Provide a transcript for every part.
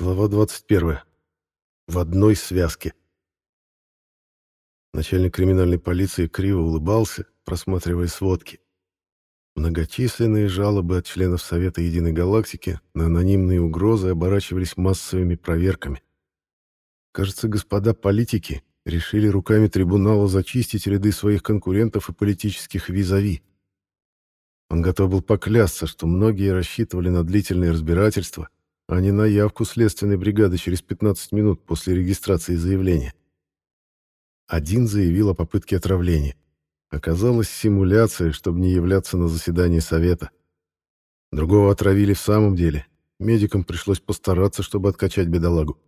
Глава 21. В одной связке. Начальник криминальной полиции криво улыбался, просматривая сводки. Многочисленные жалобы от членов Совета Единой Галактики на анонимные угрозы оборачивались массовыми проверками. Кажется, господа политики решили руками трибунала зачистить ряды своих конкурентов и политических визави. Он готов был поклясться, что многие рассчитывали на длительные разбирательства, а не на явку следственной бригады через 15 минут после регистрации заявления. Один заявил о попытке отравления. Оказалось симуляция, чтобы не являться на заседание совета. Другого отравили в самом деле. Медикам пришлось постараться, чтобы откачать бедолагу.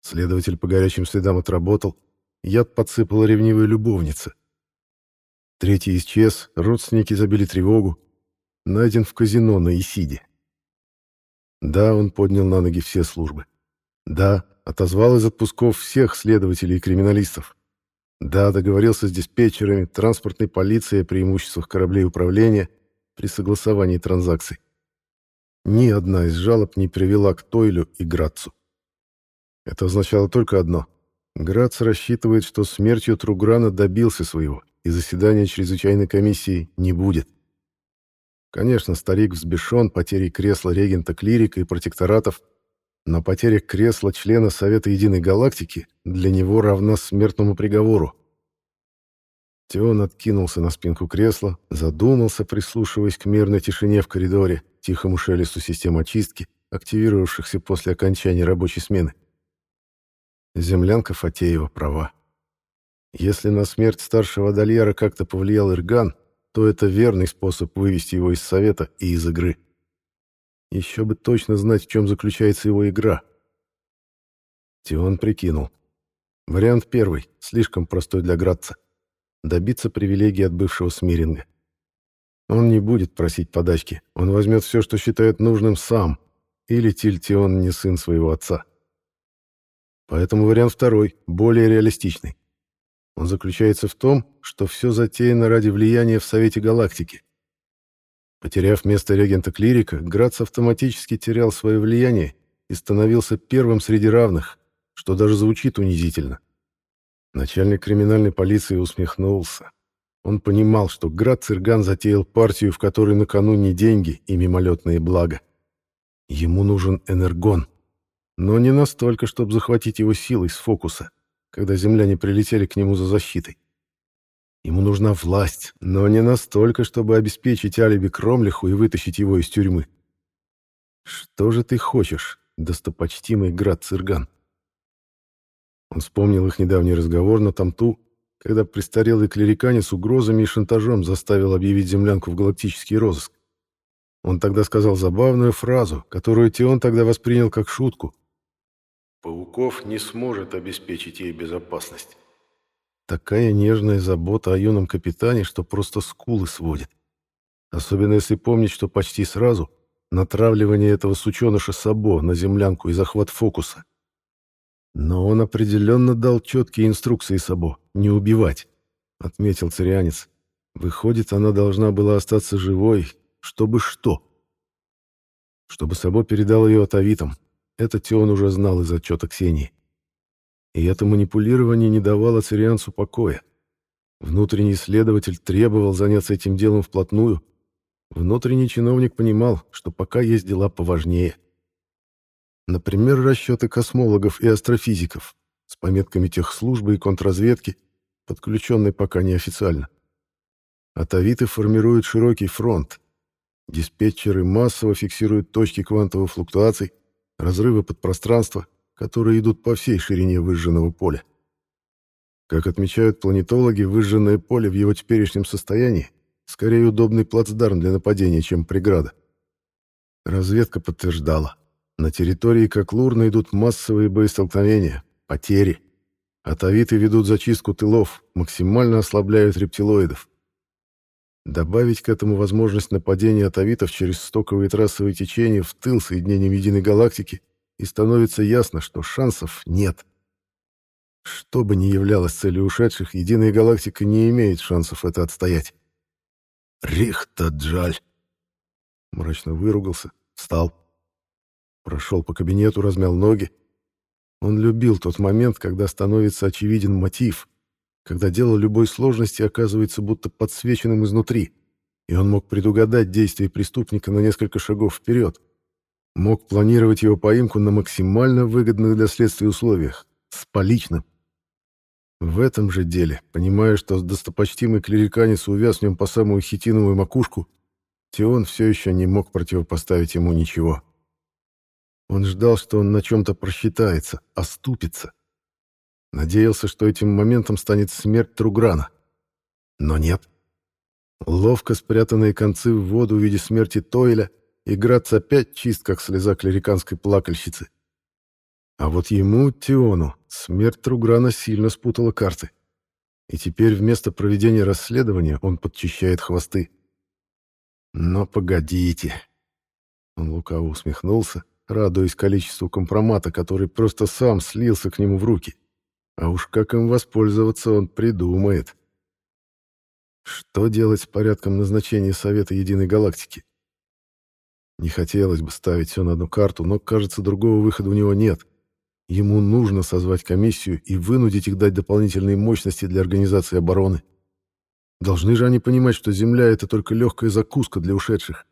Следователь по горячим следам отработал. Яд подсыпала ревнивая любовница. Третий исчез, родственники забили тревогу. Найден в казино на Исиде. Да, он поднял на ноги все службы. Да, отозвал из отпусков всех следователей и криминалистов. Да, договорился с диспетчерами, транспортной полицией о преимуществах кораблей управления при согласовании транзакций. Ни одна из жалоб не привела к Тойлю и Грацу. Это означало только одно. Грац рассчитывает, что смертью Труграна добился своего, и заседания чрезвычайной комиссии не будет. Конечно, старик взбешен потерей кресла регента клирика и протекторатов, но потеря кресла члена Совета Единой Галактики для него равна смертному приговору. Теон откинулся на спинку кресла, задумался, прислушиваясь к мирной тишине в коридоре, тихому шелесту систем очистки, активировавшихся после окончания рабочей смены. Землянка Фатеева права. Если на смерть старшего Дальяра как-то повлиял Ирган, то это верный способ вывести его из совета и из игры. Еще бы точно знать, в чем заключается его игра. Тион прикинул. Вариант первый, слишком простой для Градца. Добиться привилегий от бывшего Смиринга. Он не будет просить подачки, он возьмет все, что считает нужным сам, или Тильтион не сын своего отца. Поэтому вариант второй, более реалистичный. Он заключается в том, что все затеяно ради влияния в Совете Галактики. Потеряв место регента-клирика, Грац автоматически терял свое влияние и становился первым среди равных, что даже звучит унизительно. Начальник криминальной полиции усмехнулся. Он понимал, что Град Цирган затеял партию, в которой на кону не деньги и мимолетные блага. Ему нужен энергон, но не настолько, чтобы захватить его силой с фокуса когда земляне прилетели к нему за защитой. Ему нужна власть, но не настолько, чтобы обеспечить алиби Кромлиху и вытащить его из тюрьмы. Что же ты хочешь, достопочтимый град Цирган? Он вспомнил их недавний разговор на Тамту, когда престарелый клериканец угрозами и шантажом заставил объявить землянку в галактический розыск. Он тогда сказал забавную фразу, которую Тион тогда воспринял как шутку, Пауков не сможет обеспечить ей безопасность. Такая нежная забота о юном капитане, что просто скулы сводит. Особенно если помнить, что почти сразу натравливание этого сученыша Сабо на землянку и захват фокуса. Но он определенно дал четкие инструкции Сабо — не убивать, — отметил царианец. Выходит, она должна была остаться живой, чтобы что? Чтобы Сабо передал ее атавитам, это Теон уже знал из отчета Ксении. И это манипулирование не давало Цирианцу покоя. Внутренний следователь требовал заняться этим делом вплотную. Внутренний чиновник понимал, что пока есть дела поважнее. Например, расчеты космологов и астрофизиков с пометками техслужбы и контрразведки, подключенной пока неофициально. Атовиты формируют широкий фронт. Диспетчеры массово фиксируют точки квантовых флуктуаций, разрывы подпространства, которые идут по всей ширине выжженного поля. Как отмечают планетологи, выжженное поле в его теперешнем состоянии скорее удобный плацдарм для нападения, чем преграда. Разведка подтверждала. На территории Коклурна идут массовые боестолкновения, потери. Атовиты ведут зачистку тылов, максимально ослабляют рептилоидов. Добавить к этому возможность нападения атовитов через стоковые трассовые течения в тыл соединением Единой Галактики, и становится ясно, что шансов нет. Что бы ни являлось целью ушедших, Единая Галактика не имеет шансов это отстоять. «Рихта-джаль!» Мрачно выругался, встал. Прошел по кабинету, размял ноги. Он любил тот момент, когда становится очевиден мотив, когда дело любой сложности оказывается будто подсвеченным изнутри, и он мог предугадать действия преступника на несколько шагов вперед, мог планировать его поимку на максимально выгодных для следствия условиях, с поличным. В этом же деле, понимая, что достопочтимый клериканец увяз в нем по самую хитиновую макушку, Тион все еще не мог противопоставить ему ничего. Он ждал, что он на чем-то просчитается, оступится. Надеялся, что этим моментом станет смерть Труграна. Но нет. Ловко спрятанные концы в воду в виде смерти Тойля, и опять чист, как слеза клериканской плакальщицы. А вот ему, Тиону, смерть Труграна сильно спутала карты. И теперь вместо проведения расследования он подчищает хвосты. Но погодите. Он лукаво усмехнулся, радуясь количеству компромата, который просто сам слился к нему в руки. А уж как им воспользоваться он придумает. Что делать с порядком назначения Совета Единой Галактики? Не хотелось бы ставить все на одну карту, но, кажется, другого выхода у него нет. Ему нужно созвать комиссию и вынудить их дать дополнительные мощности для организации обороны. Должны же они понимать, что Земля — это только легкая закуска для ушедших.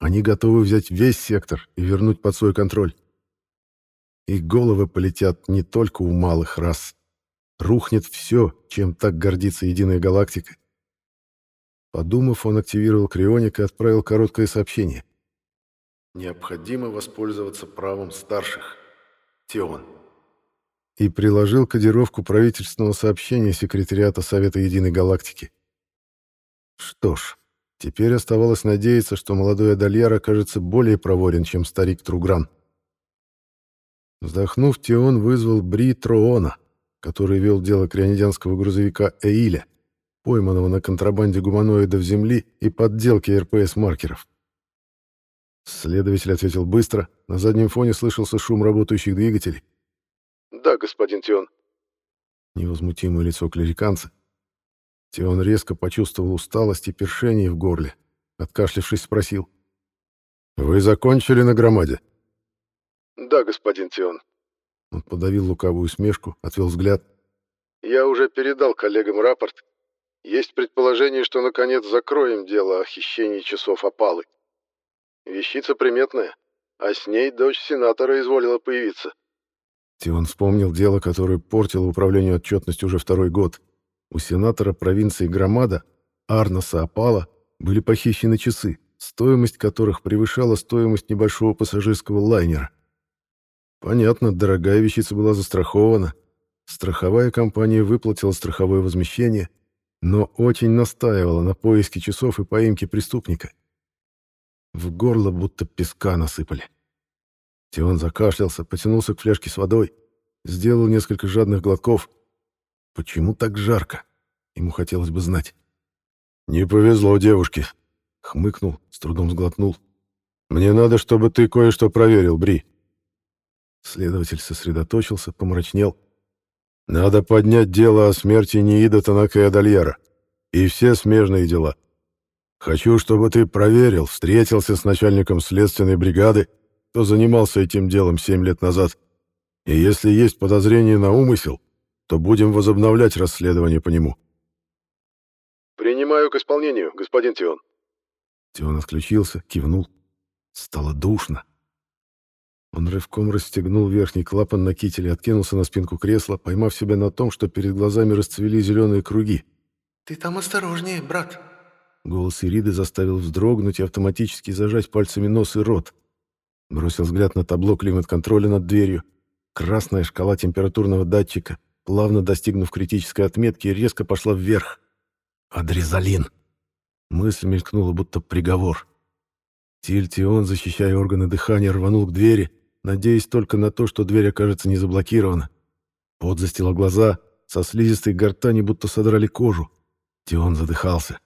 Они готовы взять весь сектор и вернуть под свой контроль. И головы полетят не только у малых рас. Рухнет все, чем так гордится единая галактика. Подумав, он активировал крионик и отправил короткое сообщение. Необходимо воспользоваться правом старших. Теон. И приложил кодировку правительственного сообщения секретариата Совета Единой Галактики. Что ж, теперь оставалось надеяться, что молодой Адальяр окажется более проворен, чем старик Тругран. Вздохнув, Теон вызвал Бри Троона, который вел дело крионидянского грузовика Эиля, пойманного на контрабанде гуманоидов Земли и подделки РПС-маркеров. Следователь ответил быстро. На заднем фоне слышался шум работающих двигателей. «Да, господин Тион». Невозмутимое лицо клериканца. Тион резко почувствовал усталость и першение в горле. Откашлившись, спросил. «Вы закончили на громаде?» «Да, господин Тион». Он подавил лукавую усмешку, отвел взгляд. «Я уже передал коллегам рапорт. Есть предположение, что наконец закроем дело о хищении часов опалы. Вещица приметная, а с ней дочь сенатора изволила появиться. Тион вспомнил дело, которое портило управлению отчетностью уже второй год. У сенатора провинции Громада, Арноса Апала, были похищены часы, стоимость которых превышала стоимость небольшого пассажирского лайнера. Понятно, дорогая вещица была застрахована. Страховая компания выплатила страховое возмещение, но очень настаивала на поиске часов и поимке преступника. В горло будто песка насыпали. Тион закашлялся, потянулся к фляжке с водой, сделал несколько жадных глотков. Почему так жарко? Ему хотелось бы знать. «Не повезло девушке», — хмыкнул, с трудом сглотнул. «Мне надо, чтобы ты кое-что проверил, Бри». Следователь сосредоточился, помрачнел. «Надо поднять дело о смерти Ниида Танака и Адальяра. И все смежные дела. Хочу, чтобы ты проверил, встретился с начальником следственной бригады, кто занимался этим делом семь лет назад. И если есть подозрение на умысел, то будем возобновлять расследование по нему. Принимаю к исполнению, господин Тион. Тион отключился, кивнул. Стало душно. Он рывком расстегнул верхний клапан на кителе, откинулся на спинку кресла, поймав себя на том, что перед глазами расцвели зеленые круги. «Ты там осторожнее, брат», Голос Ириды заставил вздрогнуть и автоматически зажать пальцами нос и рот. Бросил взгляд на табло климат-контроля над дверью. Красная шкала температурного датчика, плавно достигнув критической отметки, резко пошла вверх. «Адрезалин!» Мысль мелькнула, будто приговор. Тильтион, защищая органы дыхания, рванул к двери, надеясь только на то, что дверь окажется не заблокирована. Пот застилал глаза, со слизистой гортани будто содрали кожу. Тион задыхался.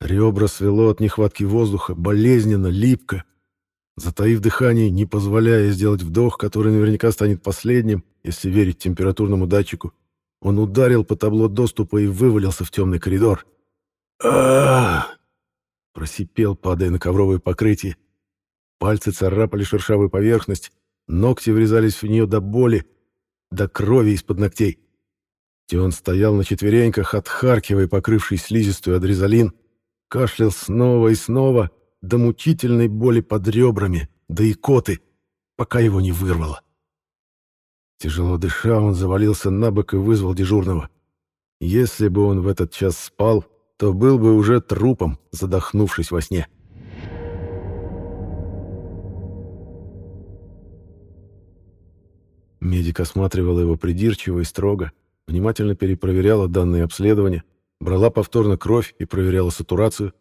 Ребра свело от нехватки воздуха, болезненно, липко. Затаив дыхание, не позволяя сделать вдох, который наверняка станет последним, если верить температурному датчику, он ударил по табло доступа и вывалился в темный коридор. а Просипел, падая на ковровое покрытие. Пальцы царапали шершавую поверхность, Ногти врезались в нее до боли, до крови из-под ногтей. Теон стоял на четвереньках, отхаркивая покрывший слизистую адрезалин, кашлял снова и снова, до мучительной боли под ребрами, до икоты, пока его не вырвало. Тяжело дыша, он завалился на бок и вызвал дежурного. Если бы он в этот час спал, то был бы уже трупом, задохнувшись во сне. Медик осматривала его придирчиво и строго, внимательно перепроверяла данные обследования, брала повторно кровь и проверяла сатурацию.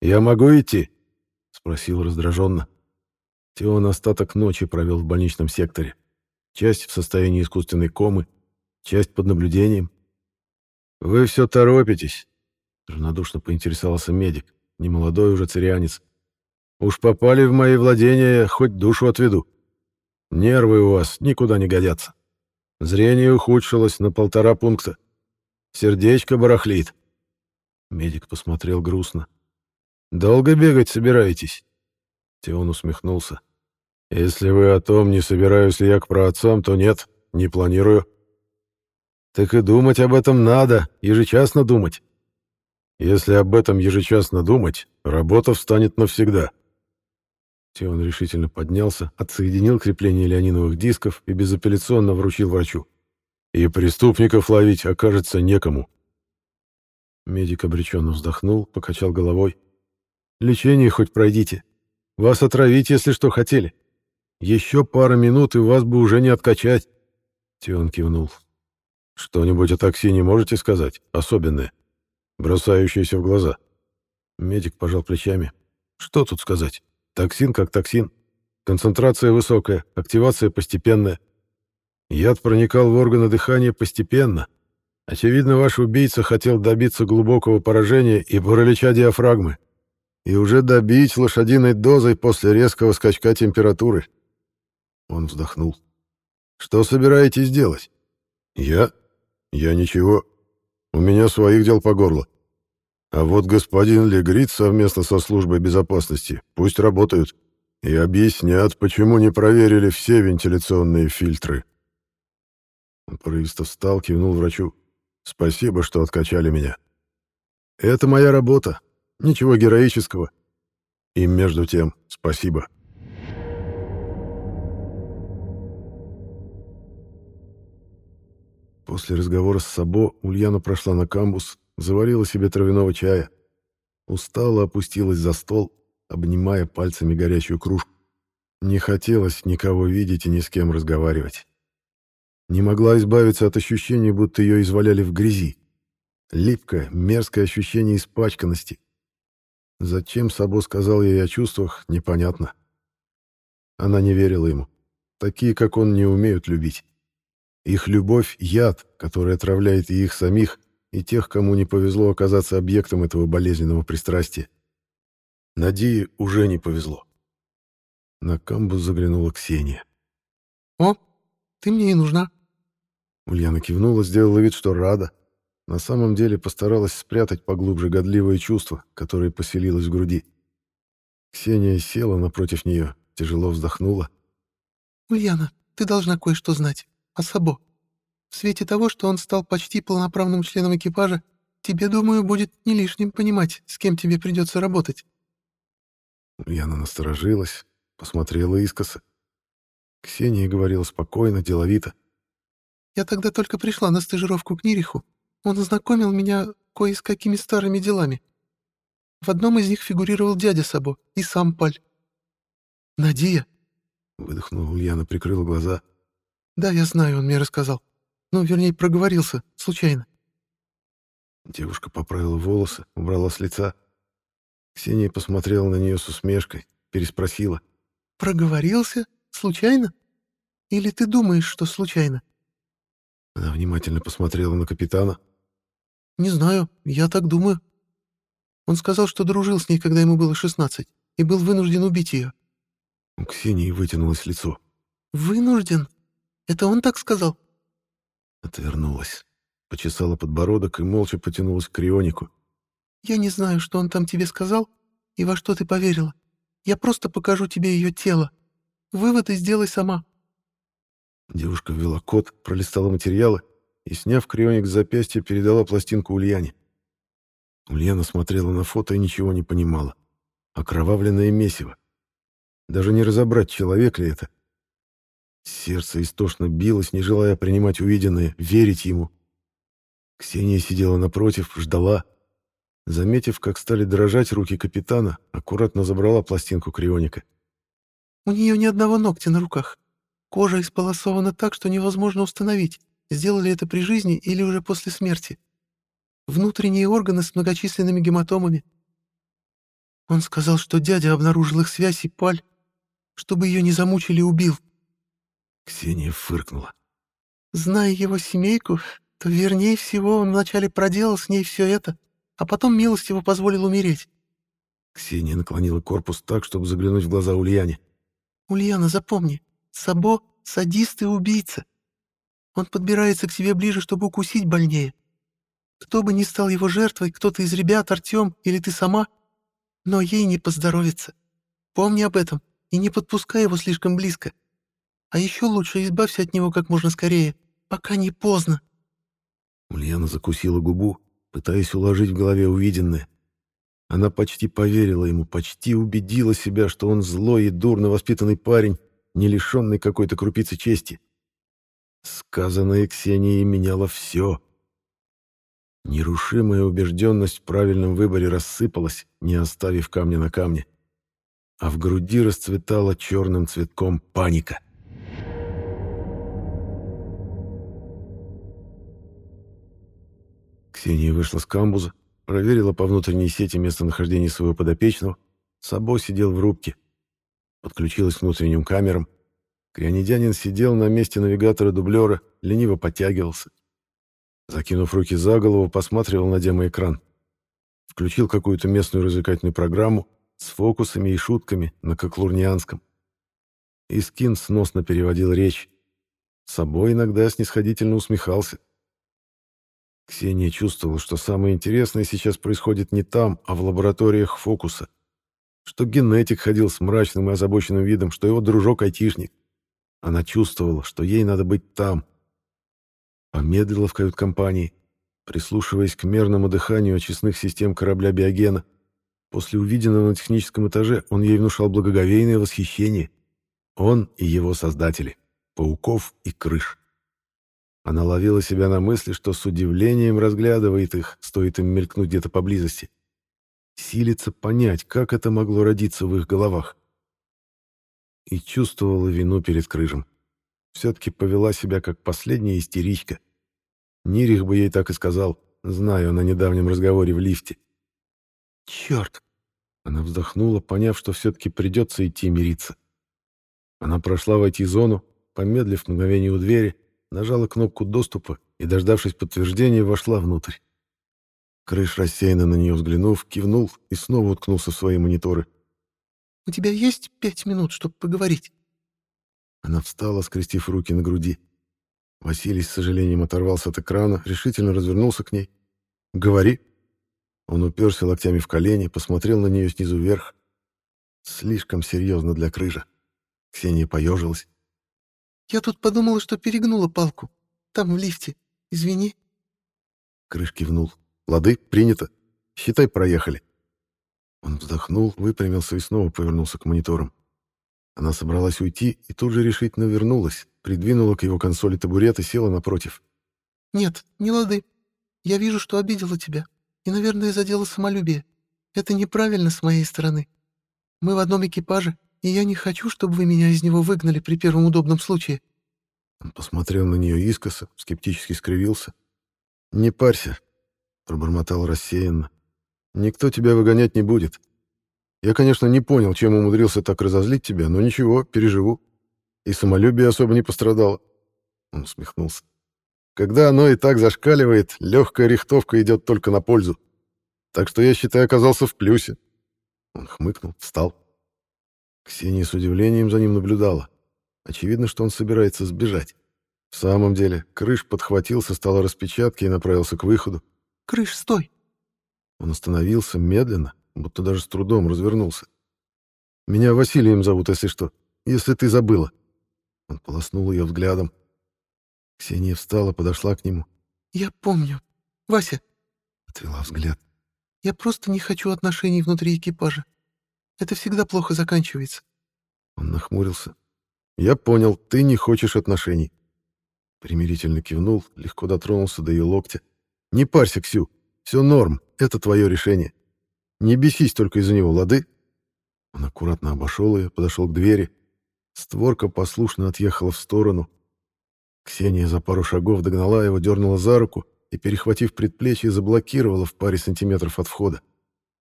«Я могу идти?» — спросил раздраженно. Теон остаток ночи провел в больничном секторе. Часть в состоянии искусственной комы, часть под наблюдением. «Вы все торопитесь», — равнодушно поинтересовался медик, немолодой уже цирианец. «Уж попали в мои владения, хоть душу отведу. Нервы у вас никуда не годятся. Зрение ухудшилось на полтора пункта. Сердечко барахлит». Медик посмотрел грустно. «Долго бегать собираетесь?» Теон усмехнулся. «Если вы о том, не собираюсь ли я к праотцам, то нет, не планирую». «Так и думать об этом надо, ежечасно думать». «Если об этом ежечасно думать, работа встанет навсегда». Теон решительно поднялся, отсоединил крепление леониновых дисков и безапелляционно вручил врачу. «И преступников ловить окажется некому». Медик обреченно вздохнул, покачал головой. «Лечение хоть пройдите. Вас отравить, если что, хотели. Еще пара минут, и вас бы уже не откачать. Тион кивнул. Что-нибудь о токсине можете сказать? Особенное? Бросающееся в глаза? Медик пожал плечами. Что тут сказать? Токсин как токсин. Концентрация высокая, активация постепенная. Яд проникал в органы дыхания постепенно. Очевидно, ваш убийца хотел добиться глубокого поражения и паралича диафрагмы и уже добить лошадиной дозой после резкого скачка температуры. Он вздохнул. Что собираетесь делать? Я? Я ничего. У меня своих дел по горло. А вот господин Легрит совместно со службой безопасности пусть работают и объяснят, почему не проверили все вентиляционные фильтры. Он порывисто встал, кивнул врачу. «Спасибо, что откачали меня. Это моя работа, Ничего героического. И между тем, спасибо. После разговора с Сабо Ульяна прошла на камбус, заварила себе травяного чая. Устала опустилась за стол, обнимая пальцами горячую кружку. Не хотелось никого видеть и ни с кем разговаривать. Не могла избавиться от ощущения, будто ее изваляли в грязи. Липкое, мерзкое ощущение испачканности, Зачем Сабо сказал ей о чувствах, непонятно. Она не верила ему. Такие, как он, не умеют любить. Их любовь — яд, который отравляет и их самих, и тех, кому не повезло оказаться объектом этого болезненного пристрастия. Надии уже не повезло. На камбус заглянула Ксения. «О, ты мне и нужна». Ульяна кивнула, сделала вид, что рада. На самом деле постаралась спрятать поглубже годливое чувство, которое поселилось в груди. Ксения села напротив нее, тяжело вздохнула. «Ульяна, ты должна кое-что знать. О Сабо. В свете того, что он стал почти полноправным членом экипажа, тебе, думаю, будет не лишним понимать, с кем тебе придется работать». Ульяна насторожилась, посмотрела искоса. Ксения говорила спокойно, деловито. «Я тогда только пришла на стажировку к Нириху, он ознакомил меня кое с какими старыми делами. В одном из них фигурировал дядя Сабо и сам Паль. «Надия?» — выдохнула Ульяна, прикрыла глаза. «Да, я знаю, он мне рассказал. Ну, вернее, проговорился, случайно». Девушка поправила волосы, убрала с лица. Ксения посмотрела на нее с усмешкой, переспросила. «Проговорился? Случайно? Или ты думаешь, что случайно?» Она внимательно посмотрела на капитана. «Не знаю, я так думаю. Он сказал, что дружил с ней, когда ему было шестнадцать, и был вынужден убить ее». У Ксении вытянулось лицо. «Вынужден? Это он так сказал?» Отвернулась, почесала подбородок и молча потянулась к Крионику. «Я не знаю, что он там тебе сказал и во что ты поверила. Я просто покажу тебе ее тело». Выводы сделай сама». Девушка ввела код, пролистала материалы и, сняв крионик с запястья, передала пластинку Ульяне. Ульяна смотрела на фото и ничего не понимала. Окровавленное месиво. Даже не разобрать, человек ли это. Сердце истошно билось, не желая принимать увиденное, верить ему. Ксения сидела напротив, ждала. Заметив, как стали дрожать руки капитана, аккуратно забрала пластинку крионика. «У нее ни одного ногтя на руках. Кожа исполосована так, что невозможно установить, сделали это при жизни или уже после смерти. Внутренние органы с многочисленными гематомами. Он сказал, что дядя обнаружил их связь и паль, чтобы ее не замучили, убил. Ксения фыркнула. Зная его семейку, то вернее всего он вначале проделал с ней все это, а потом милостиво позволил умереть. Ксения наклонила корпус так, чтобы заглянуть в глаза Ульяне. «Ульяна, запомни, Сабо — садист и убийца. Он подбирается к себе ближе, чтобы укусить больнее. Кто бы ни стал его жертвой, кто-то из ребят, Артем или ты сама, но ей не поздоровится. Помни об этом и не подпускай его слишком близко. А еще лучше избавься от него как можно скорее, пока не поздно. Ульяна закусила губу, пытаясь уложить в голове увиденное. Она почти поверила ему, почти убедила себя, что он злой и дурно воспитанный парень, не лишенный какой-то крупицы чести. Сказанное Ксенией меняло все. Нерушимая убежденность в правильном выборе рассыпалась, не оставив камня на камне. А в груди расцветала черным цветком паника. Ксения вышла с камбуза, проверила по внутренней сети местонахождение своего подопечного. Сабо сидел в рубке. Подключилась к внутренним камерам. Крионидянин сидел на месте навигатора-дублера, лениво подтягивался. Закинув руки за голову, посматривал на демоэкран. Включил какую-то местную развлекательную программу с фокусами и шутками на коклурнианском. Искин сносно переводил речь. С собой иногда снисходительно усмехался. Ксения чувствовала, что самое интересное сейчас происходит не там, а в лабораториях фокуса. Что генетик ходил с мрачным и озабоченным видом, что его дружок-айтишник. Она чувствовала, что ей надо быть там, Помедлила в кают-компании, прислушиваясь к мерному дыханию очистных систем корабля Биогена. После увиденного на техническом этаже он ей внушал благоговейное восхищение. Он и его создатели — пауков и крыш. Она ловила себя на мысли, что с удивлением разглядывает их, стоит им мелькнуть где-то поблизости. Силится понять, как это могло родиться в их головах. И чувствовала вину перед крыжем все-таки повела себя как последняя истеричка. Нирих бы ей так и сказал, знаю на недавнем разговоре в лифте. «Черт!» Она вздохнула, поняв, что все-таки придется идти мириться. Она прошла в IT-зону, помедлив мгновение у двери, нажала кнопку доступа и, дождавшись подтверждения, вошла внутрь. Крыш, рассеянно на нее взглянув, кивнул и снова уткнулся в свои мониторы. «У тебя есть пять минут, чтобы поговорить?» Она встала, скрестив руки на груди. Василий с сожалением оторвался от экрана, решительно развернулся к ней. «Говори». Он уперся локтями в колени, посмотрел на нее снизу вверх. Слишком серьезно для крыжа. Ксения поежилась. «Я тут подумала, что перегнула палку. Там, в лифте. Извини». Крыш кивнул. «Лады, принято. Считай, проехали». Он вздохнул, выпрямился и снова повернулся к мониторам. Она собралась уйти и тут же решительно вернулась, придвинула к его консоли табурет и села напротив. «Нет, не лады. Я вижу, что обидела тебя. И, наверное, задела самолюбие. Это неправильно с моей стороны. Мы в одном экипаже, и я не хочу, чтобы вы меня из него выгнали при первом удобном случае». Он посмотрел на нее искоса, скептически скривился. «Не парься», — пробормотал рассеянно. «Никто тебя выгонять не будет. Я, конечно, не понял, чем умудрился так разозлить тебя, но ничего, переживу. И самолюбие особо не пострадало. Он усмехнулся. Когда оно и так зашкаливает, легкая рихтовка идет только на пользу. Так что я, считаю, оказался в плюсе. Он хмыкнул, встал. Ксения с удивлением за ним наблюдала. Очевидно, что он собирается сбежать. В самом деле, Крыш подхватил со стола распечатки и направился к выходу. «Крыш, стой!» Он остановился медленно, будто даже с трудом развернулся. «Меня Василием зовут, если что. если ты забыла». Он полоснул ее взглядом. Ксения встала, подошла к нему. «Я помню. Вася!» Отвела взгляд. «Я просто не хочу отношений внутри экипажа. Это всегда плохо заканчивается». Он нахмурился. «Я понял, ты не хочешь отношений». Примирительно кивнул, легко дотронулся до ее локтя. «Не парься, Ксю. Все норм. Это твое решение. Не бесись только из-за него, лады?» Он аккуратно обошел ее, подошел к двери. Створка послушно отъехала в сторону. Ксения за пару шагов догнала его, дернула за руку и, перехватив предплечье, заблокировала в паре сантиметров от входа.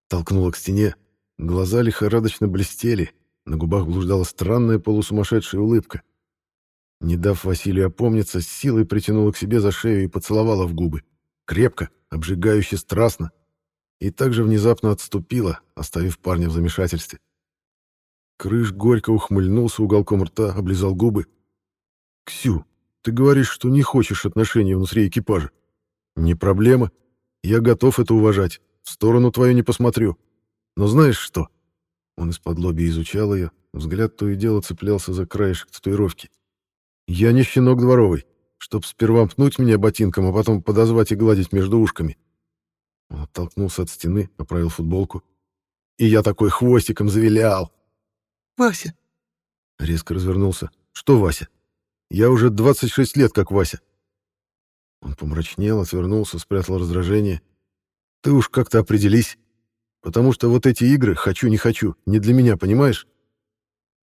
Толкнула к стене. Глаза лихорадочно блестели, на губах блуждала странная полусумасшедшая улыбка. Не дав Василию опомниться, с силой притянула к себе за шею и поцеловала в губы. Крепко, обжигающе страстно. И также внезапно отступила, оставив парня в замешательстве. Крыш горько ухмыльнулся уголком рта, облизал губы. «Ксю, ты говоришь, что не хочешь отношений внутри экипажа. Не проблема. Я готов это уважать. В сторону твою не посмотрю. Но знаешь что?» Он из-под лоби изучал ее, взгляд то и дело цеплялся за краешек татуировки. «Я не щенок дворовый, чтоб сперва пнуть меня ботинком, а потом подозвать и гладить между ушками». Он оттолкнулся от стены, поправил футболку. «И я такой хвостиком завилял!» «Вася!» Резко развернулся. «Что, Вася? Я уже 26 лет как Вася». Он помрачнел, отвернулся, спрятал раздражение. «Ты уж как-то определись. Потому что вот эти игры «хочу, не хочу» не для меня, понимаешь?»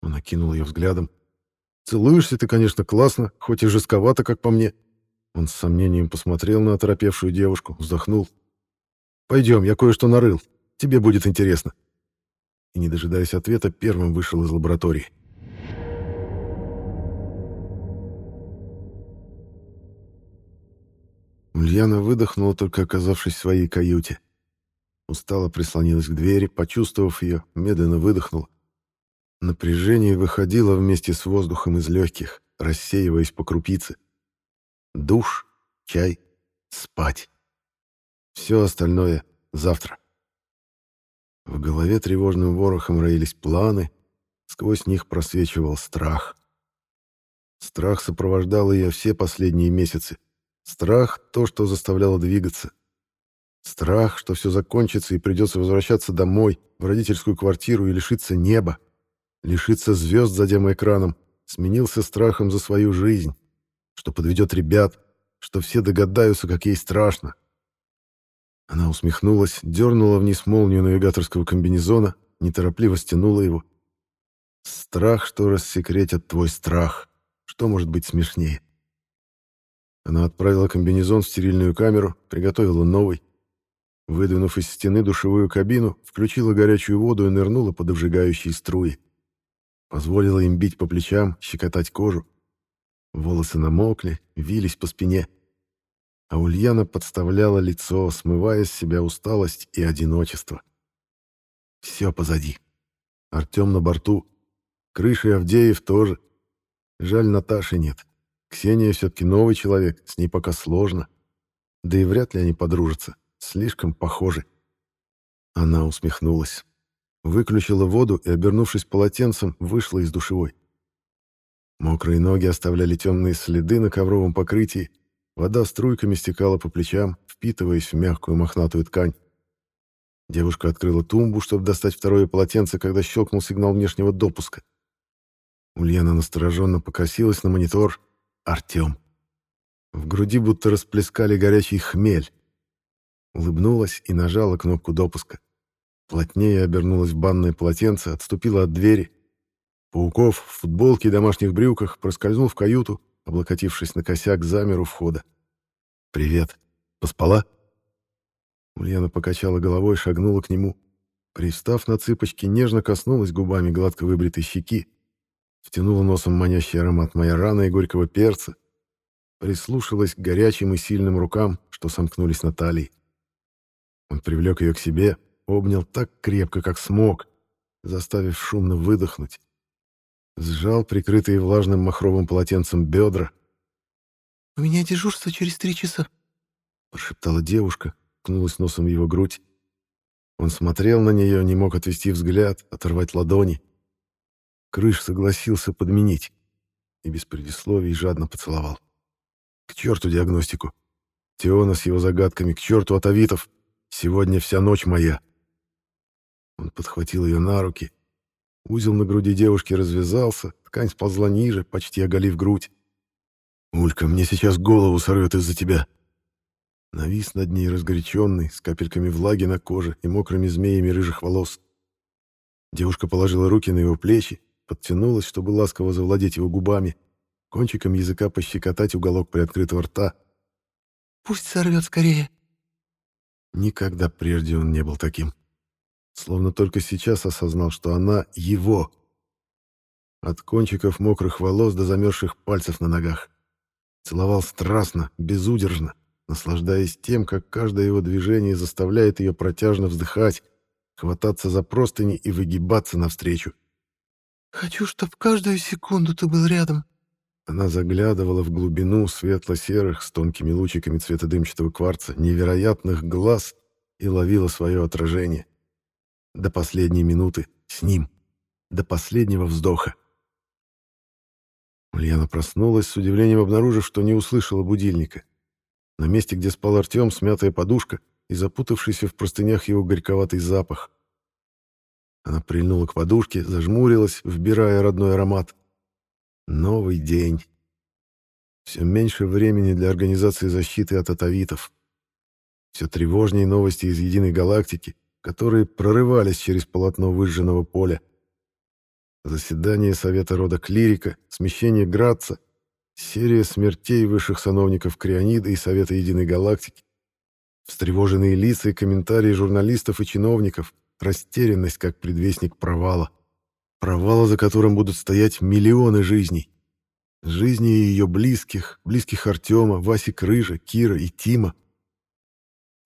Он окинул ее взглядом. «Целуешься ты, конечно, классно, хоть и жестковато, как по мне». Он с сомнением посмотрел на оторопевшую девушку, вздохнул. «Пойдем, я кое-что нарыл. Тебе будет интересно». И, не дожидаясь ответа, первым вышел из лаборатории. Ульяна выдохнула, только оказавшись в своей каюте. Устало прислонилась к двери, почувствовав ее, медленно выдохнула. Напряжение выходило вместе с воздухом из легких, рассеиваясь по крупице. Душ, чай, спать. Все остальное завтра. В голове тревожным ворохом роились планы, сквозь них просвечивал страх. Страх сопровождал ее все последние месяцы. Страх — то, что заставляло двигаться. Страх, что все закончится и придется возвращаться домой, в родительскую квартиру и лишиться неба, лишиться звезд за демоэкраном, сменился страхом за свою жизнь, что подведет ребят, что все догадаются, как ей страшно. Она усмехнулась, дернула вниз молнию навигаторского комбинезона, неторопливо стянула его. Страх, что рассекретят твой страх. Что может быть смешнее? Она отправила комбинезон в стерильную камеру, приготовила новый, Выдвинув из стены душевую кабину, включила горячую воду и нырнула под обжигающие струи. Позволила им бить по плечам, щекотать кожу. Волосы намокли, вились по спине. А Ульяна подставляла лицо, смывая с себя усталость и одиночество. Все позади. Артем на борту. Крыша и Авдеев тоже. Жаль, Наташи нет. Ксения все-таки новый человек, с ней пока сложно. Да и вряд ли они подружатся. Слишком похожи. Она усмехнулась. Выключила воду и, обернувшись полотенцем, вышла из душевой. Мокрые ноги оставляли темные следы на ковровом покрытии. Вода струйками стекала по плечам, впитываясь в мягкую мохнатую ткань. Девушка открыла тумбу, чтобы достать второе полотенце, когда щелкнул сигнал внешнего допуска. Ульяна настороженно покосилась на монитор. Артем. В груди будто расплескали горячий хмель улыбнулась и нажала кнопку допуска. Плотнее обернулась в банное полотенце, отступила от двери. Пауков в футболке и домашних брюках проскользнул в каюту, облокотившись на косяк, замер у входа. «Привет. Поспала?» Ульяна покачала головой, шагнула к нему. Пристав на цыпочки, нежно коснулась губами гладко выбритой щеки, втянула носом манящий аромат майорана и горького перца, прислушалась к горячим и сильным рукам, что сомкнулись на талии. Он привлек ее к себе, обнял так крепко, как смог, заставив шумно выдохнуть. Сжал прикрытые влажным махровым полотенцем бедра. «У меня дежурство через три часа», — прошептала девушка, ткнулась носом в его грудь. Он смотрел на нее, не мог отвести взгляд, оторвать ладони. Крыш согласился подменить и без предисловий жадно поцеловал. К черту диагностику. Теона с его загадками, к черту атовитов. Сегодня вся ночь моя. Он подхватил ее на руки. Узел на груди девушки развязался, ткань сползла ниже, почти оголив грудь. «Улька, мне сейчас голову сорвет из-за тебя!» Навис над ней разгоряченный, с капельками влаги на коже и мокрыми змеями рыжих волос. Девушка положила руки на его плечи, подтянулась, чтобы ласково завладеть его губами, кончиком языка пощекотать уголок приоткрытого рта. «Пусть сорвет скорее!» Никогда прежде он не был таким. Словно только сейчас осознал, что она его. От кончиков мокрых волос до замерзших пальцев на ногах. Целовал страстно, безудержно, наслаждаясь тем, как каждое его движение заставляет ее протяжно вздыхать, хвататься за простыни и выгибаться навстречу. «Хочу, чтоб каждую секунду ты был рядом». Она заглядывала в глубину светло-серых с тонкими лучиками цвета дымчатого кварца невероятных глаз и ловила свое отражение. До последней минуты с ним. До последнего вздоха. Ульяна проснулась с удивлением, обнаружив, что не услышала будильника. На месте, где спал Артем, смятая подушка и запутавшийся в простынях его горьковатый запах. Она прильнула к подушке, зажмурилась, вбирая родной аромат. Новый день. Все меньше времени для организации защиты от атовитов. Все тревожнее новости из единой галактики, которые прорывались через полотно выжженного поля. Заседание Совета рода клирика, смещение Граца, серия смертей высших сановников Крионида и Совета Единой Галактики, встревоженные лица и комментарии журналистов и чиновников, растерянность как предвестник провала. Провала, за которым будут стоять миллионы жизней. Жизни ее близких, близких Артема, Васи Крыжа, Кира и Тима.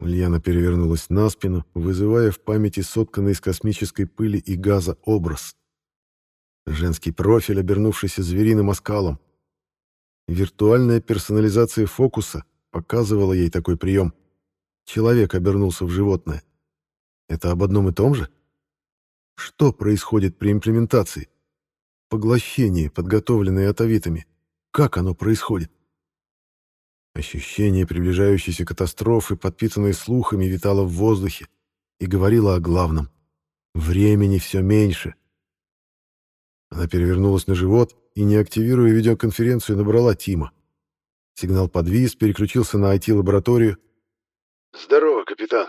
Ульяна перевернулась на спину, вызывая в памяти сотканный из космической пыли и газа образ. Женский профиль, обернувшийся звериным оскалом. Виртуальная персонализация фокуса показывала ей такой прием. Человек обернулся в животное. Это об одном и том же? Что происходит при имплементации? Поглощение, подготовленное атовитами. Как оно происходит? Ощущение приближающейся катастрофы, подпитанное слухами, витало в воздухе и говорило о главном. Времени все меньше. Она перевернулась на живот и, не активируя видеоконференцию, набрала Тима. Сигнал подвис, переключился на IT-лабораторию. «Здорово, капитан».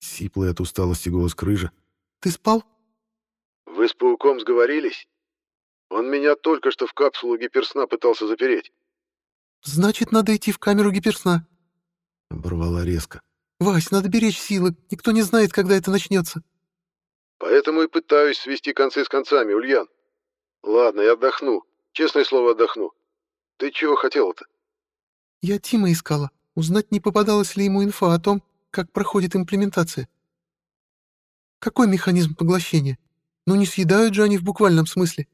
Сиплый от усталости голос Крыжа. «Ты спал?» «Вы с пауком сговорились? Он меня только что в капсулу гиперсна пытался запереть». «Значит, надо идти в камеру гиперсна». Оборвала резко. «Вась, надо беречь силы. Никто не знает, когда это начнется». «Поэтому и пытаюсь свести концы с концами, Ульян. Ладно, я отдохну. Честное слово, отдохну. Ты чего хотела-то?» «Я Тима искала. Узнать, не попадалась ли ему инфа о том, как проходит имплементация. Какой механизм поглощения? Ну не съедают же они в буквальном смысле».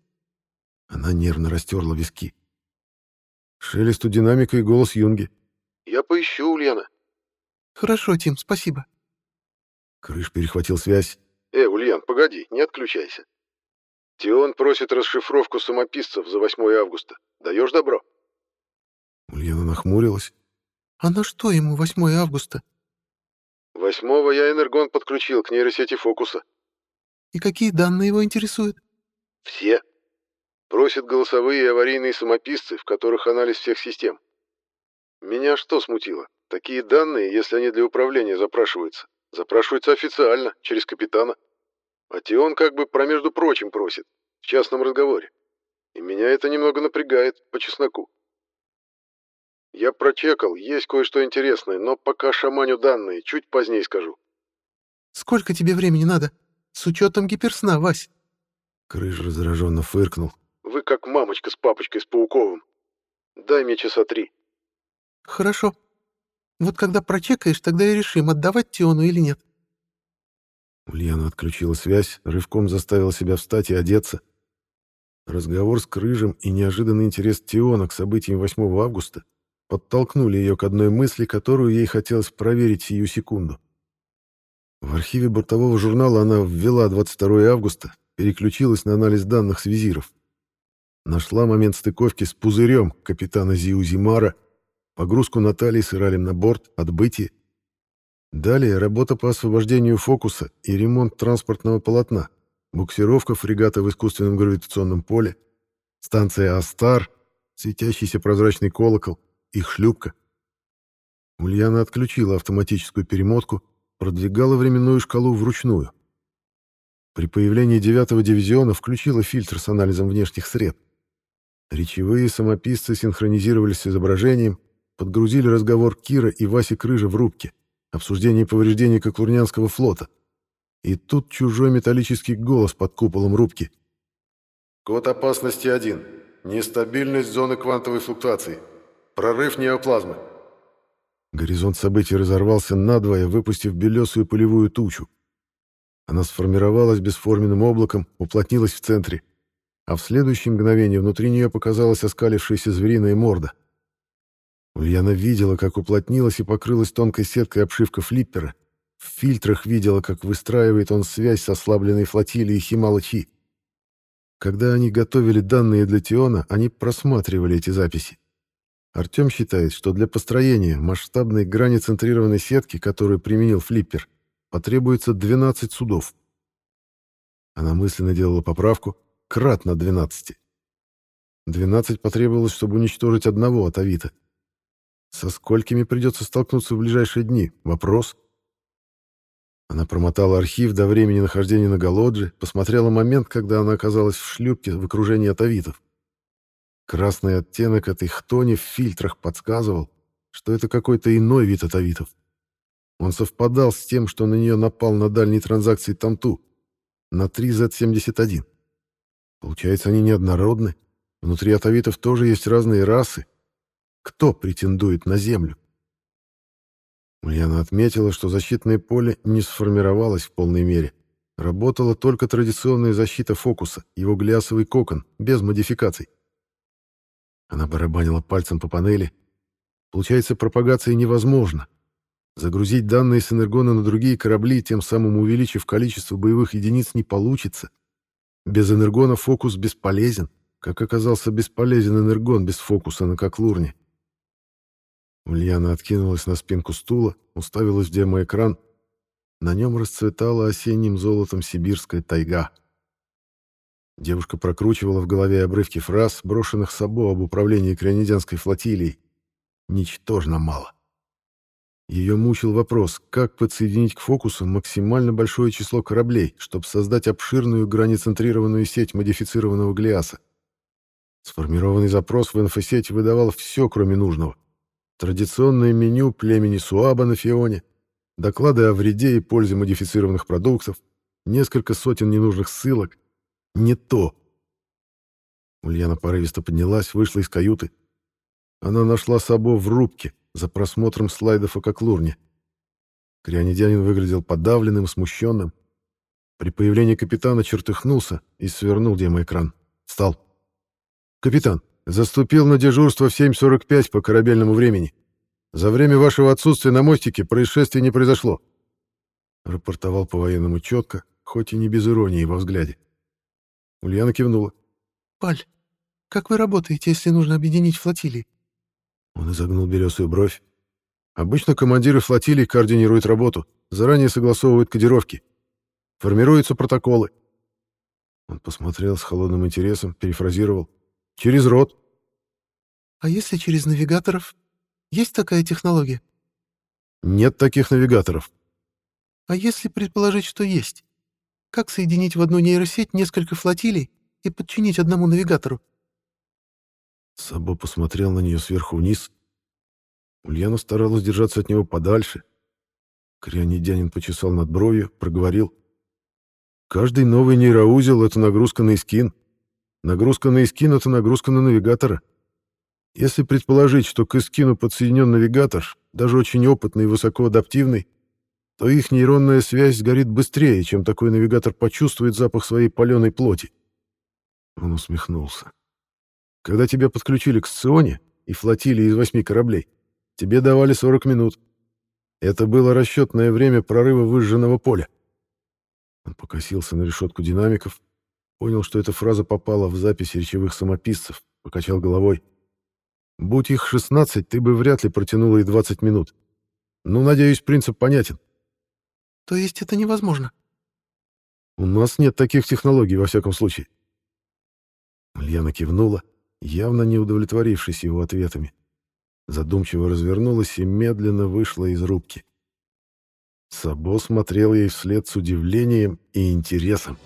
Она нервно растерла виски. Шелест у динамика и голос Юнги. «Я поищу, Ульяна». «Хорошо, Тим, спасибо». Крыш перехватил связь. «Э, Ульян, погоди, не отключайся. Тион просит расшифровку самописцев за 8 августа. Даешь добро?» Ульяна нахмурилась. «А на что ему 8 августа?» «Восьмого я энергон подключил к нейросети фокуса». «И какие данные его интересуют?» «Все. Просит голосовые и аварийные самописцы, в которых анализ всех систем. Меня что смутило? Такие данные, если они для управления запрашиваются, запрашиваются официально, через капитана. А Тион как бы про между прочим просит, в частном разговоре. И меня это немного напрягает, по чесноку. Я прочекал, есть кое-что интересное, но пока шаманю данные, чуть позднее скажу. «Сколько тебе времени надо? С учетом гиперсна, Вась?» Крыж раздраженно фыркнул. Вы как мамочка с папочкой с Пауковым. Дай мне часа три. Хорошо. Вот когда прочекаешь, тогда и решим, отдавать Тиону или нет. Ульяна отключила связь, рывком заставила себя встать и одеться. Разговор с Крыжем и неожиданный интерес Тиона к событиям 8 августа подтолкнули ее к одной мысли, которую ей хотелось проверить сию секунду. В архиве бортового журнала она ввела 22 августа переключилась на анализ данных с визиров. Нашла момент стыковки с пузырем капитана Зиу Зимара, погрузку Натальи с Иралем на борт, отбытие. Далее работа по освобождению фокуса и ремонт транспортного полотна, буксировка фрегата в искусственном гравитационном поле, станция Астар, светящийся прозрачный колокол, их шлюпка. Ульяна отключила автоматическую перемотку, продвигала временную шкалу вручную. При появлении девятого дивизиона включила фильтр с анализом внешних сред. Речевые самописцы синхронизировались с изображением, подгрузили разговор Кира и Васи Крыжа в рубке, обсуждение повреждений Коклурнянского флота. И тут чужой металлический голос под куполом рубки. Код опасности 1. Нестабильность зоны квантовой флуктуации. Прорыв неоплазмы. Горизонт событий разорвался надвое, выпустив белесую пылевую тучу. Она сформировалась бесформенным облаком, уплотнилась в центре, а в следующее мгновение внутри нее показалась оскалившаяся звериная морда. Ульяна видела, как уплотнилась и покрылась тонкой сеткой обшивка флиппера. В фильтрах видела, как выстраивает он связь с ослабленной флотилией Химала-Чи. Когда они готовили данные для Тиона, они просматривали эти записи. Артем считает, что для построения масштабной грани-центрированной сетки, которую применил флиппер, потребуется 12 судов. Она мысленно делала поправку кратно 12. 12 потребовалось, чтобы уничтожить одного от Авито. Со сколькими придется столкнуться в ближайшие дни? Вопрос. Она промотала архив до времени нахождения на Голодже, посмотрела момент, когда она оказалась в шлюпке в окружении атовитов. Красный оттенок этой хтони в фильтрах подсказывал, что это какой-то иной вид атовитов. Он совпадал с тем, что на нее напал на дальней транзакции Тамту, на 3Z71. Получается, они неоднородны. Внутри атовитов тоже есть разные расы, кто претендует на Землю? Ульяна отметила, что защитное поле не сформировалось в полной мере. Работала только традиционная защита фокуса, его глясовый кокон, без модификаций. Она барабанила пальцем по панели. Получается, пропагация невозможна. Загрузить данные с энергона на другие корабли, тем самым увеличив количество боевых единиц, не получится. Без энергона фокус бесполезен, как оказался бесполезен энергон без фокуса на Коклурне. Ульяна откинулась на спинку стула, уставилась в демоэкран. На нем расцветала осенним золотом сибирская тайга. Девушка прокручивала в голове обрывки фраз, брошенных Сабо об управлении крионидянской флотилией. Ничтожно мало. Ее мучил вопрос, как подсоединить к фокусу максимально большое число кораблей, чтобы создать обширную границентрированную сеть модифицированного глиаса. Сформированный запрос в инфосеть выдавал все, кроме нужного. Традиционное меню племени Суаба на Фионе, доклады о вреде и пользе модифицированных продуктов, несколько сотен ненужных ссылок. Не то. Ульяна порывисто поднялась, вышла из каюты. Она нашла Сабо в рубке за просмотром слайдов о Коклурне. Крионидянин выглядел подавленным, смущенным. При появлении капитана чертыхнулся и свернул демоэкран. Встал. «Капитан, Заступил на дежурство в 7.45 по корабельному времени. За время вашего отсутствия на мостике происшествия не произошло. Рапортовал по-военному четко, хоть и не без иронии во взгляде. Ульяна кивнула. «Паль, как вы работаете, если нужно объединить флотилии?» Он изогнул белесую бровь. «Обычно командиры флотилий координируют работу, заранее согласовывают кодировки. Формируются протоколы». Он посмотрел с холодным интересом, перефразировал. Через рот. А если через навигаторов? Есть такая технология? Нет таких навигаторов. А если предположить, что есть? Как соединить в одну нейросеть несколько флотилий и подчинить одному навигатору? Сабо посмотрел на нее сверху вниз. Ульяна старалась держаться от него подальше. Крионидянин почесал над бровью, проговорил. «Каждый новый нейроузел — это нагрузка на искин. Нагрузка на Искин — это нагрузка на навигатора. Если предположить, что к Искину подсоединен навигатор, даже очень опытный и высокоадаптивный, то их нейронная связь сгорит быстрее, чем такой навигатор почувствует запах своей паленой плоти. Он усмехнулся. Когда тебя подключили к Сционе и флотилии из восьми кораблей, тебе давали 40 минут. Это было расчетное время прорыва выжженного поля. Он покосился на решетку динамиков, Понял, что эта фраза попала в запись речевых самописцев, покачал головой. Будь их 16, ты бы вряд ли протянула и 20 минут. Ну, надеюсь, принцип понятен. То есть это невозможно? У нас нет таких технологий, во всяком случае. Ульяна кивнула, явно не удовлетворившись его ответами. Задумчиво развернулась и медленно вышла из рубки. Сабо смотрел ей вслед с удивлением и интересом.